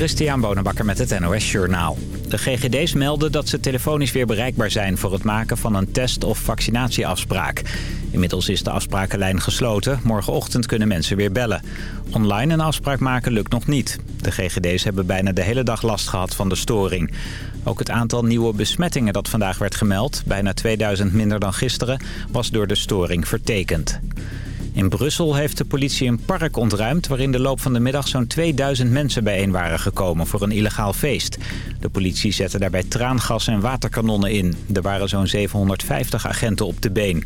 Christian Bonenbakker met het NOS Journaal. De GGD's melden dat ze telefonisch weer bereikbaar zijn... voor het maken van een test- of vaccinatieafspraak. Inmiddels is de afsprakenlijn gesloten. Morgenochtend kunnen mensen weer bellen. Online een afspraak maken lukt nog niet. De GGD's hebben bijna de hele dag last gehad van de storing. Ook het aantal nieuwe besmettingen dat vandaag werd gemeld... bijna 2000 minder dan gisteren, was door de storing vertekend. In Brussel heeft de politie een park ontruimd... waarin de loop van de middag zo'n 2000 mensen bijeen waren gekomen voor een illegaal feest. De politie zette daarbij traangas en waterkanonnen in. Er waren zo'n 750 agenten op de been.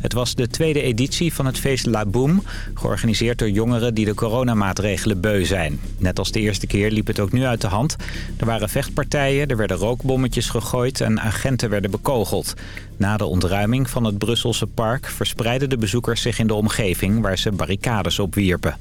Het was de tweede editie van het feest La Boom... georganiseerd door jongeren die de coronamaatregelen beu zijn. Net als de eerste keer liep het ook nu uit de hand. Er waren vechtpartijen, er werden rookbommetjes gegooid... en agenten werden bekogeld. Na de ontruiming van het Brusselse park verspreidden de bezoekers zich in de omgeving waar ze barricades opwierpen.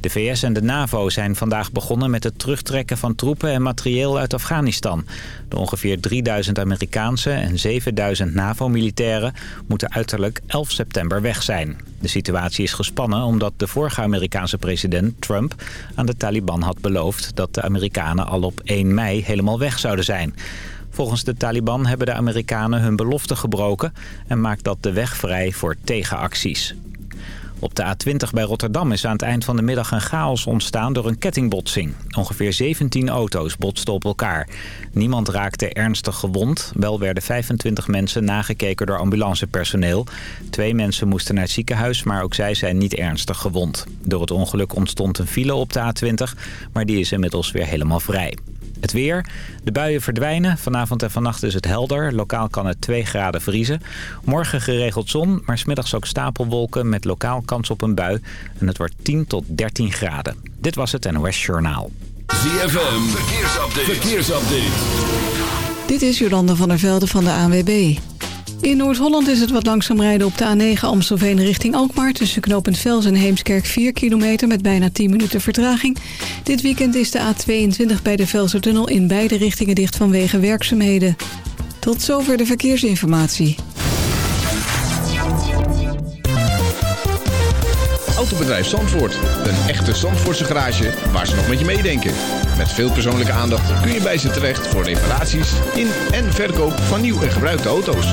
De VS en de NAVO zijn vandaag begonnen met het terugtrekken van troepen en materieel uit Afghanistan. De ongeveer 3000 Amerikaanse en 7000 NAVO-militairen moeten uiterlijk 11 september weg zijn. De situatie is gespannen omdat de vorige Amerikaanse president, Trump, aan de Taliban had beloofd dat de Amerikanen al op 1 mei helemaal weg zouden zijn. Volgens de Taliban hebben de Amerikanen hun belofte gebroken... en maakt dat de weg vrij voor tegenacties. Op de A20 bij Rotterdam is aan het eind van de middag een chaos ontstaan door een kettingbotsing. Ongeveer 17 auto's botsten op elkaar. Niemand raakte ernstig gewond. Wel werden 25 mensen nagekeken door ambulancepersoneel. Twee mensen moesten naar het ziekenhuis, maar ook zij zijn niet ernstig gewond. Door het ongeluk ontstond een file op de A20, maar die is inmiddels weer helemaal vrij. Het weer. De buien verdwijnen. Vanavond en vannacht is het helder. Lokaal kan het 2 graden vriezen. Morgen geregeld zon, maar smiddags ook stapelwolken met lokaal kans op een bui. En het wordt 10 tot 13 graden. Dit was het NOS Journaal. ZFM. Verkeersupdate. Verkeersupdate. Dit is Jolande van der Velde van de ANWB. In Noord-Holland is het wat langzaam rijden op de A9 Amstelveen richting Alkmaar... tussen knooppunt Vels en Heemskerk 4 kilometer met bijna 10 minuten vertraging. Dit weekend is de A22 bij de Velsertunnel in beide richtingen dicht vanwege werkzaamheden. Tot zover de verkeersinformatie. Autobedrijf Zandvoort. Een echte Zandvoortse garage waar ze nog met je meedenken. Met veel persoonlijke aandacht kun je bij ze terecht voor reparaties in en verkoop van nieuw en gebruikte auto's.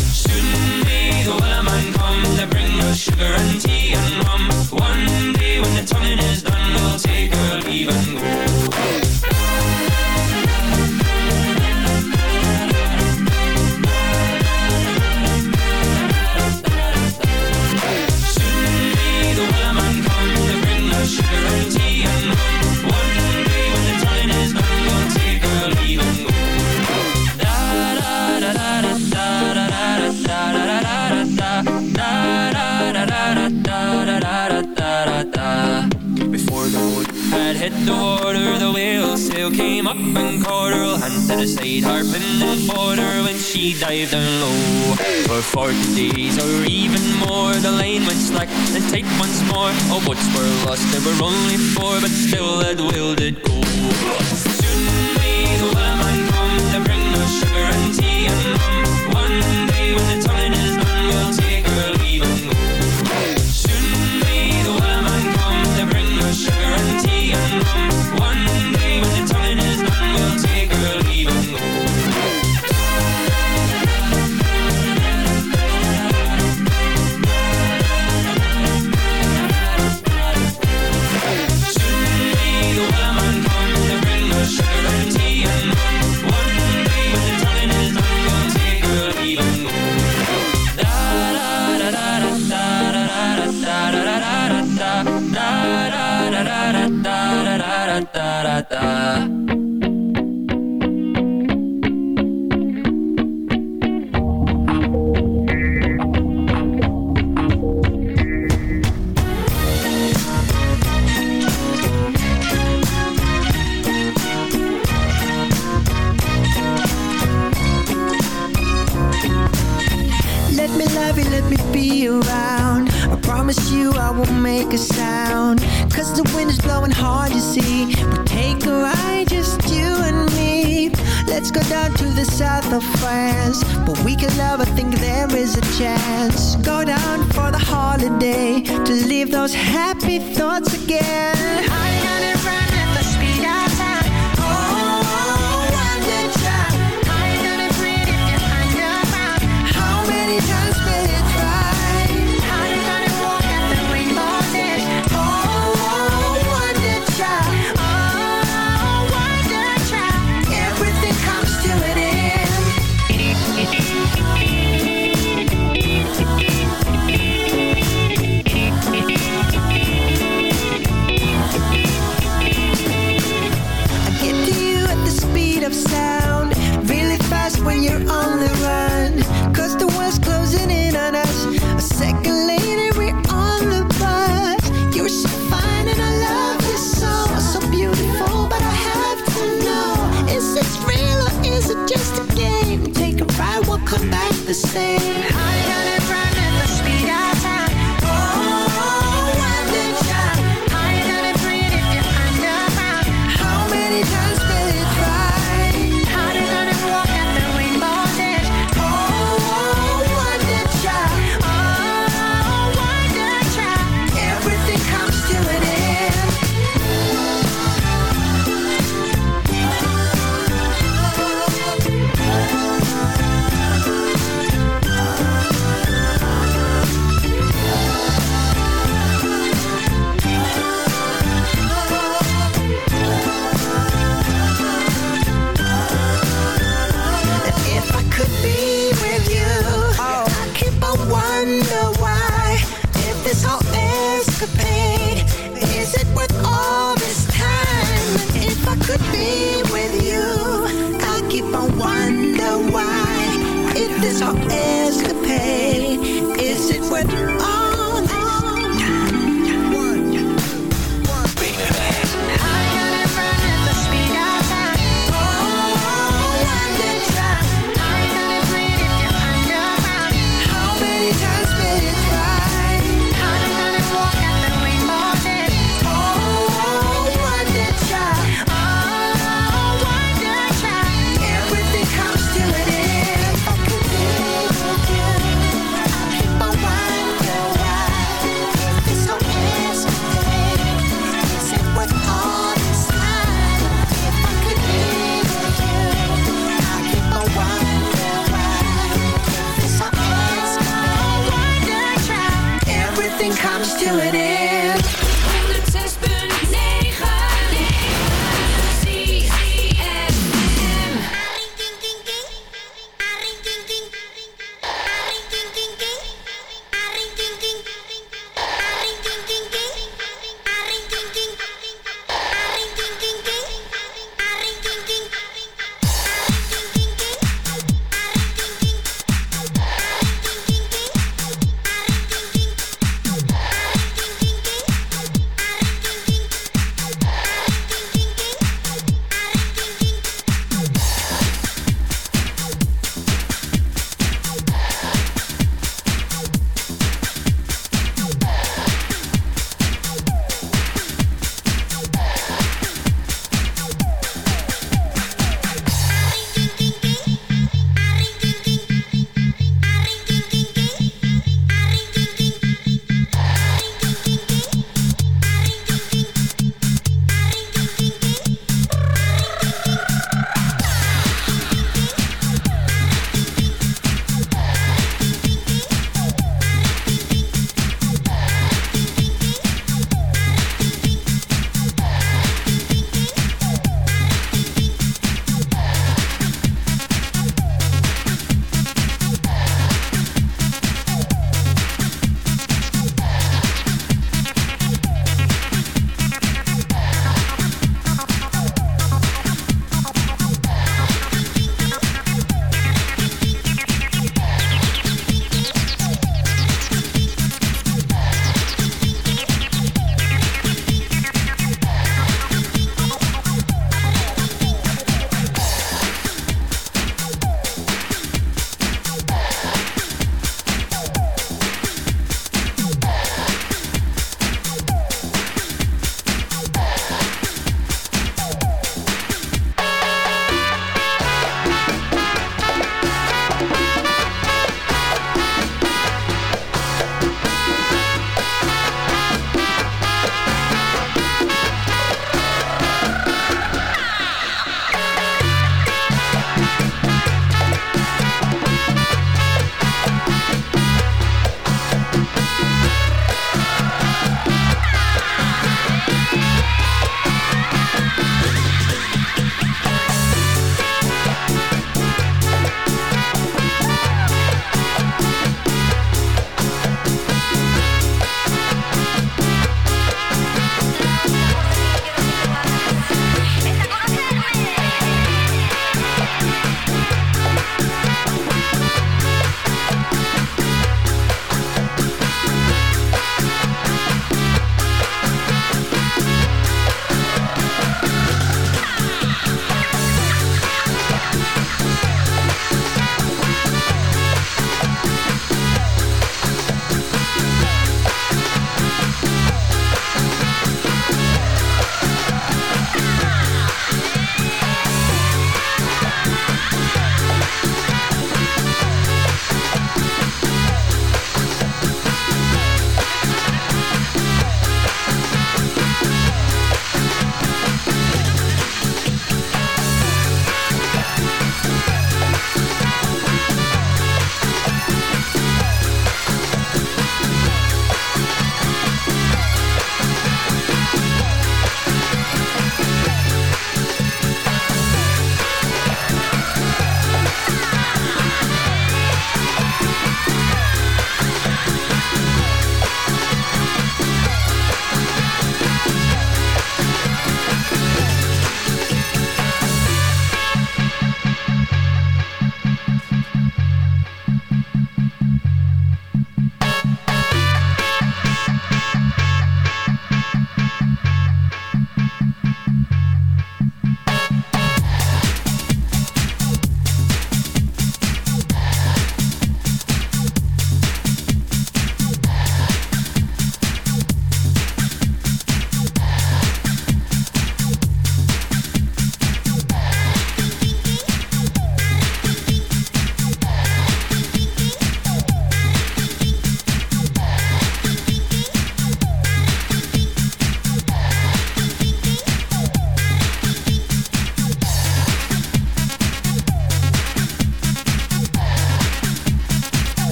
me the wellerman come To bring us sugar and tea and rum. One day when the tonguing is done We'll take our leave and go. sail came up and caught her. Hand to the side harping and board border when she dived down low. For forty days or even more the lane went slack. And tight once more. Our boats were lost, there were only four but still that will did go. Soon may the wellman come to bring us sugar and tea and rum. could love, I think there is a chance. Go down for the holiday to leave those happy thoughts again. I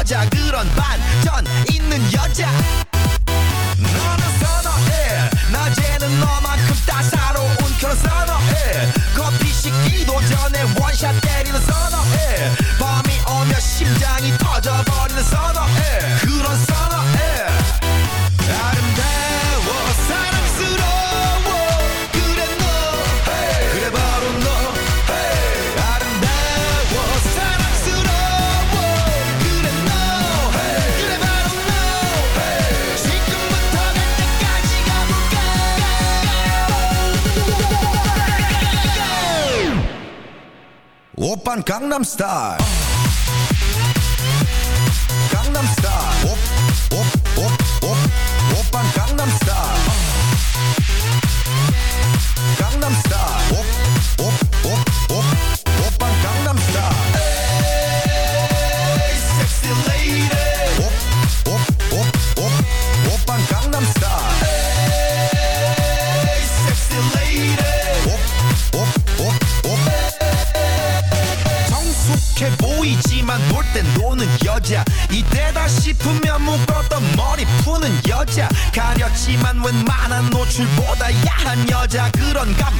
여자 그런 반전 있는 여자. Gangnam Style. 論金。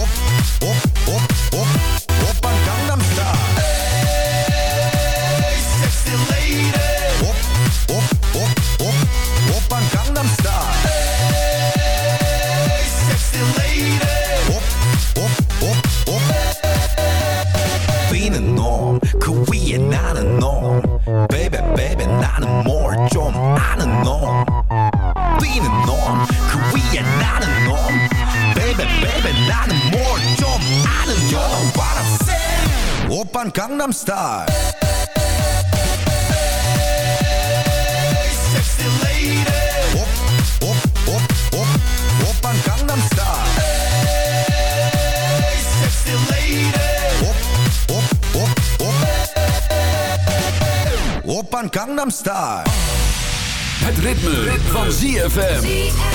Gangnam Het ritme, ritme. van ZFM.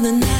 the night.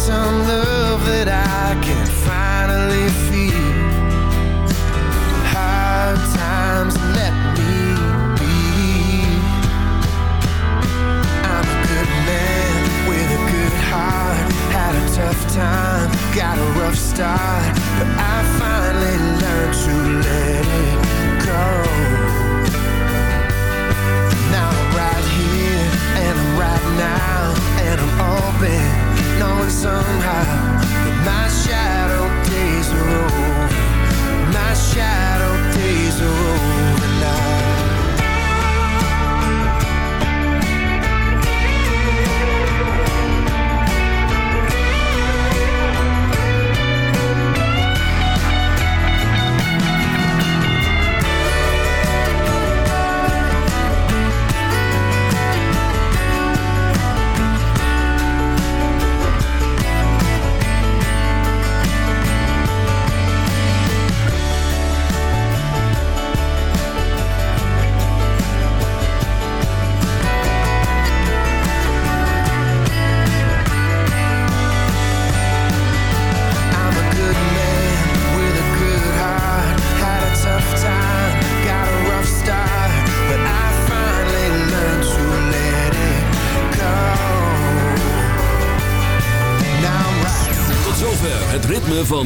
some love that I can